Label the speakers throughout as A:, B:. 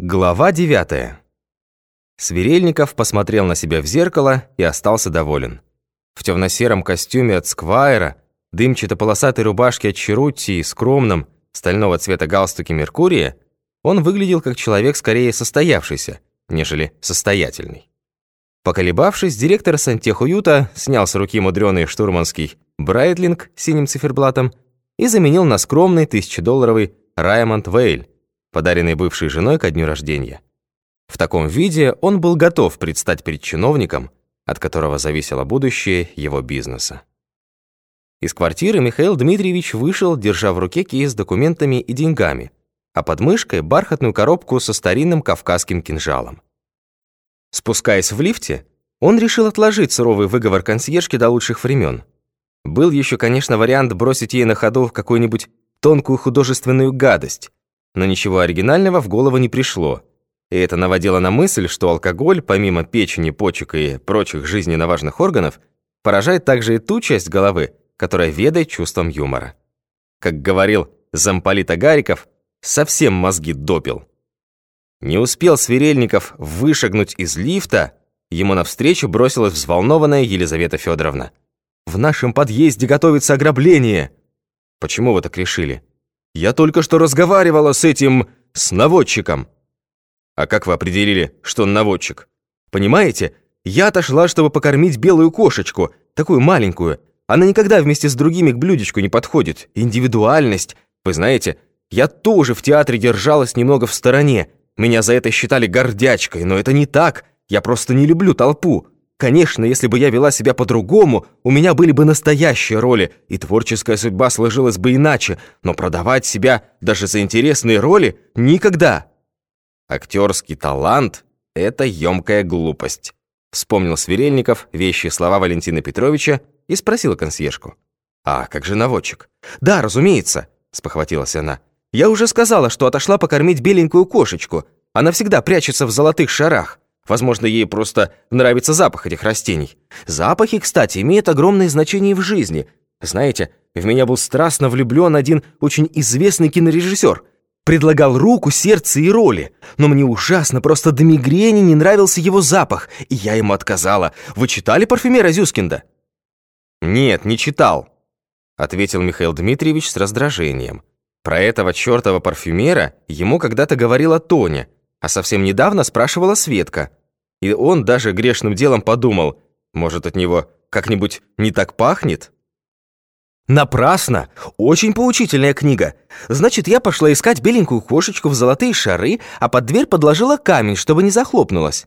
A: Глава 9. Сверельников посмотрел на себя в зеркало и остался доволен. В темно-сером костюме от Сквайра, дымчато-полосатой рубашке от Черутти и скромном, стального цвета галстуке Меркурия, он выглядел как человек скорее состоявшийся, нежели состоятельный. Поколебавшись, директор сантехуюта снял с руки мудрёный штурманский Брайтлинг синим циферблатом и заменил на скромный тысячедолларовый Раймонд Вейль, подаренный бывшей женой ко дню рождения. В таком виде он был готов предстать перед чиновником, от которого зависело будущее его бизнеса. Из квартиры Михаил Дмитриевич вышел, держа в руке кейс с документами и деньгами, а под мышкой бархатную коробку со старинным кавказским кинжалом. Спускаясь в лифте, он решил отложить суровый выговор консьержки до лучших времен. Был еще, конечно, вариант бросить ей на ходу какую-нибудь тонкую художественную гадость, но ничего оригинального в голову не пришло. И это наводило на мысль, что алкоголь, помимо печени, почек и прочих жизненно важных органов, поражает также и ту часть головы, которая ведает чувством юмора. Как говорил замполит Агариков, совсем мозги допил. Не успел Сверельников вышагнуть из лифта, ему навстречу бросилась взволнованная Елизавета Федоровна. «В нашем подъезде готовится ограбление!» «Почему вы так решили?» Я только что разговаривала с этим... с наводчиком». «А как вы определили, что он наводчик?» «Понимаете, я отошла, чтобы покормить белую кошечку, такую маленькую. Она никогда вместе с другими к блюдечку не подходит. Индивидуальность. Вы знаете, я тоже в театре держалась немного в стороне. Меня за это считали гордячкой, но это не так. Я просто не люблю толпу. Конечно, если бы я вела себя по-другому, у меня были бы настоящие роли, и творческая судьба сложилась бы иначе, но продавать себя даже за интересные роли никогда. Актерский талант — это емкая глупость. Вспомнил Сверельников вещи слова Валентина Петровича и спросил консьержку. «А как же наводчик?» «Да, разумеется», — спохватилась она. «Я уже сказала, что отошла покормить беленькую кошечку. Она всегда прячется в золотых шарах. Возможно, ей просто нравится запах этих растений. Запахи, кстати, имеют огромное значение в жизни. Знаете, в меня был страстно влюблен один очень известный кинорежиссер. Предлагал руку, сердце и роли. Но мне ужасно, просто до мигрени не нравился его запах, и я ему отказала. Вы читали «Парфюмера Зюскинда»? «Нет, не читал», — ответил Михаил Дмитриевич с раздражением. Про этого чертова парфюмера ему когда-то говорила Тоня, а совсем недавно спрашивала Светка. И он даже грешным делом подумал, может, от него как-нибудь не так пахнет? Напрасно! Очень поучительная книга. Значит, я пошла искать беленькую кошечку в золотые шары, а под дверь подложила камень, чтобы не захлопнулась.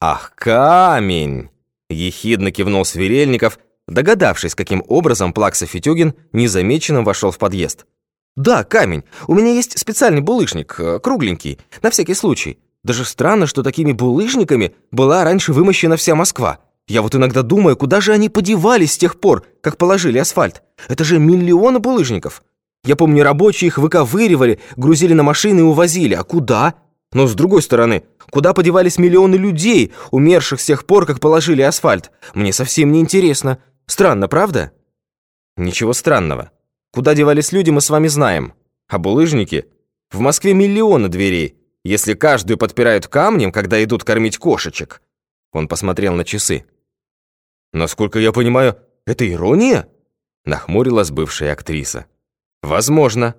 A: Ах, камень! Ехидно кивнул Сверельников, догадавшись, каким образом Плакса Фитюгин незамеченным вошел в подъезд. «Да, камень. У меня есть специальный булыжник, э, кругленький, на всякий случай. Даже странно, что такими булыжниками была раньше вымощена вся Москва. Я вот иногда думаю, куда же они подевались с тех пор, как положили асфальт. Это же миллионы булыжников. Я помню, рабочие их выковыривали, грузили на машины и увозили. А куда? Но с другой стороны, куда подевались миллионы людей, умерших с тех пор, как положили асфальт? Мне совсем не интересно. Странно, правда? Ничего странного. Куда девались люди, мы с вами знаем. А булыжники? В Москве миллионы дверей если каждую подпирают камнем, когда идут кормить кошечек?» Он посмотрел на часы. «Насколько я понимаю, это ирония?» Нахмурилась бывшая актриса. «Возможно».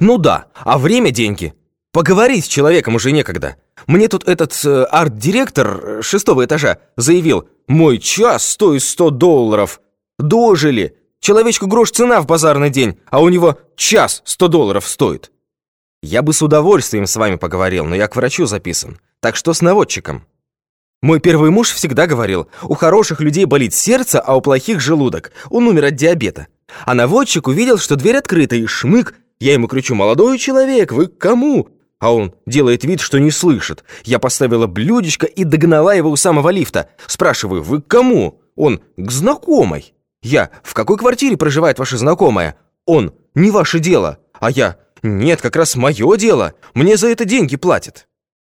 A: «Ну да, а время – деньги. Поговорить с человеком уже некогда. Мне тут этот э, арт-директор шестого этажа заявил, мой час стоит сто долларов. Дожили. Человечку грош цена в базарный день, а у него час сто долларов стоит. Я бы с удовольствием с вами поговорил, но я к врачу записан. Так что с наводчиком? Мой первый муж всегда говорил, у хороших людей болит сердце, а у плохих желудок. Он умер от диабета. А наводчик увидел, что дверь открыта, и шмык. Я ему кричу, молодой человек, вы к кому? А он делает вид, что не слышит. Я поставила блюдечко и догнала его у самого лифта. Спрашиваю, вы к кому? Он, к знакомой. Я, в какой квартире проживает ваша знакомая? Он, не ваше дело. А я, «Нет, как раз мое дело. Мне за это деньги платят».